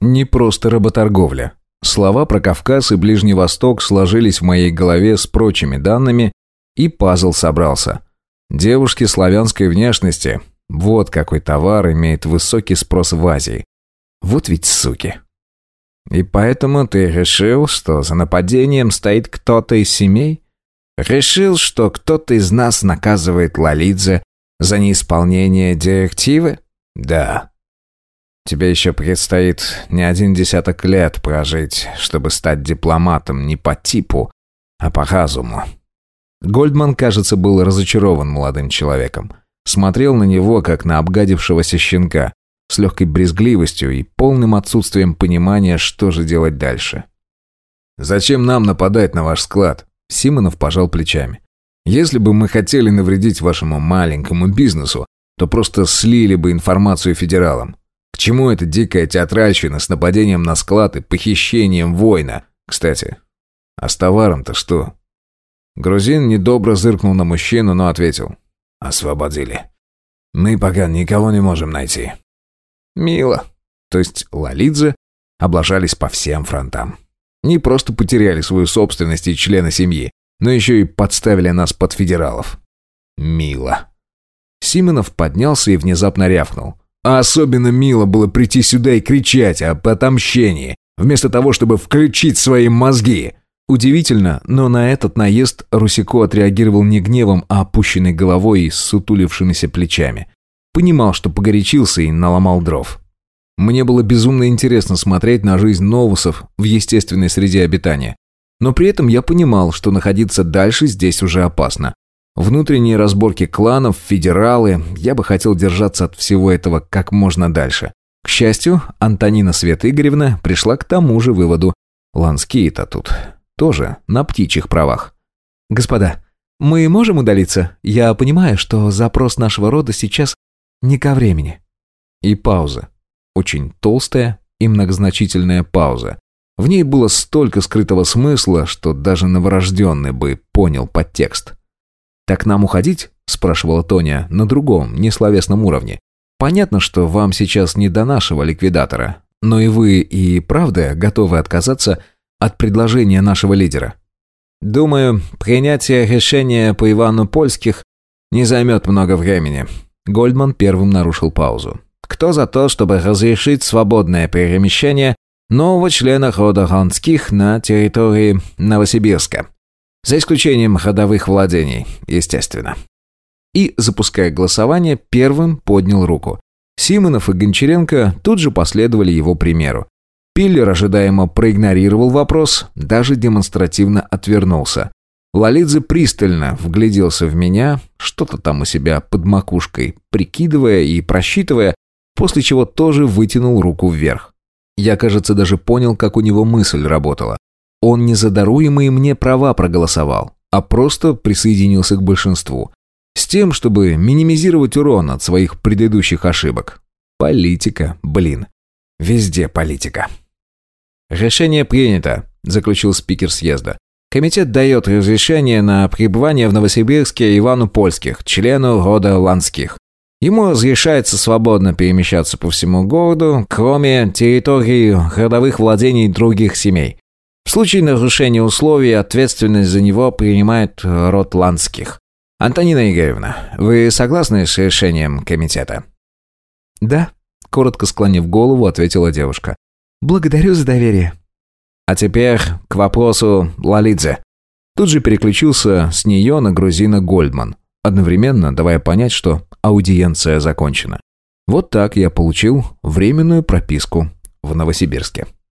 Не просто работорговля. Слова про Кавказ и Ближний Восток сложились в моей голове с прочими данными, и пазл собрался. Девушки славянской внешности – вот какой товар имеет высокий спрос в Азии. Вот ведь суки. И поэтому ты решил, что за нападением стоит кто-то из семей? Решил, что кто-то из нас наказывает Лолидзе за неисполнение директивы? Да. Тебе еще предстоит не один десяток лет прожить, чтобы стать дипломатом не по типу, а по разуму. Гольдман, кажется, был разочарован молодым человеком. Смотрел на него, как на обгадившегося щенка, с легкой брезгливостью и полным отсутствием понимания, что же делать дальше. «Зачем нам нападать на ваш склад?» Симонов пожал плечами. «Если бы мы хотели навредить вашему маленькому бизнесу, то просто слили бы информацию федералам. К чему эта дикая театральщина с нападением на склад и похищением воина? Кстати, а с товаром-то что?» Грузин недобро зыркнул на мужчину, но ответил. «Освободили. Мы пока никого не можем найти». «Мило». То есть Лолидзе облажались по всем фронтам. Не просто потеряли свою собственность и члена семьи, но еще и подставили нас под федералов. Мило. Симонов поднялся и внезапно рявкнул. А особенно мило было прийти сюда и кричать о отомщении, вместо того, чтобы включить свои мозги. Удивительно, но на этот наезд Русико отреагировал не гневом, а опущенной головой и сутулившимися плечами. Понимал, что погорячился и наломал дров. Мне было безумно интересно смотреть на жизнь новусов в естественной среде обитания. Но при этом я понимал, что находиться дальше здесь уже опасно. Внутренние разборки кланов, федералы, я бы хотел держаться от всего этого как можно дальше. К счастью, Антонина Света Игоревна пришла к тому же выводу. Ланские-то тут тоже на птичьих правах. «Господа, мы можем удалиться? Я понимаю, что запрос нашего рода сейчас не ко времени». И пауза. Очень толстая и многозначительная пауза. В ней было столько скрытого смысла, что даже новорожденный бы понял подтекст. «Так нам уходить?» – спрашивала Тоня на другом, несловесном уровне. «Понятно, что вам сейчас не до нашего ликвидатора, но и вы и правда готовы отказаться от предложения нашего лидера?» «Думаю, принятие решения по Ивану Польских не займет много времени». Гольдман первым нарушил паузу. «Кто за то, чтобы разрешить свободное перемещение нового члена рода Ганских на территории Новосибирска?» За исключением ходовых владений, естественно. И, запуская голосование, первым поднял руку. Симонов и Гончаренко тут же последовали его примеру. Пиллер ожидаемо проигнорировал вопрос, даже демонстративно отвернулся. Лолидзе пристально вгляделся в меня, что-то там у себя под макушкой, прикидывая и просчитывая, после чего тоже вытянул руку вверх. Я, кажется, даже понял, как у него мысль работала. Он не за даруемые мне права проголосовал, а просто присоединился к большинству. С тем, чтобы минимизировать урон от своих предыдущих ошибок. Политика, блин. Везде политика. «Решение принято», – заключил спикер съезда. Комитет дает разрешение на пребывание в Новосибирске Ивану Польских, члену рода Ланских. Ему разрешается свободно перемещаться по всему городу, кроме территории родовых владений других семей. Случае нарушения условий ответственность за него принимает род Ланских. Антонина Игоревна, вы согласны с решением комитета? Да, коротко склонив голову, ответила девушка. Благодарю за доверие. А теперь к вопросу Лалидзе. Тут же переключился с нее на грузина Гольдман, одновременно давая понять, что аудиенция закончена. Вот так я получил временную прописку в Новосибирске.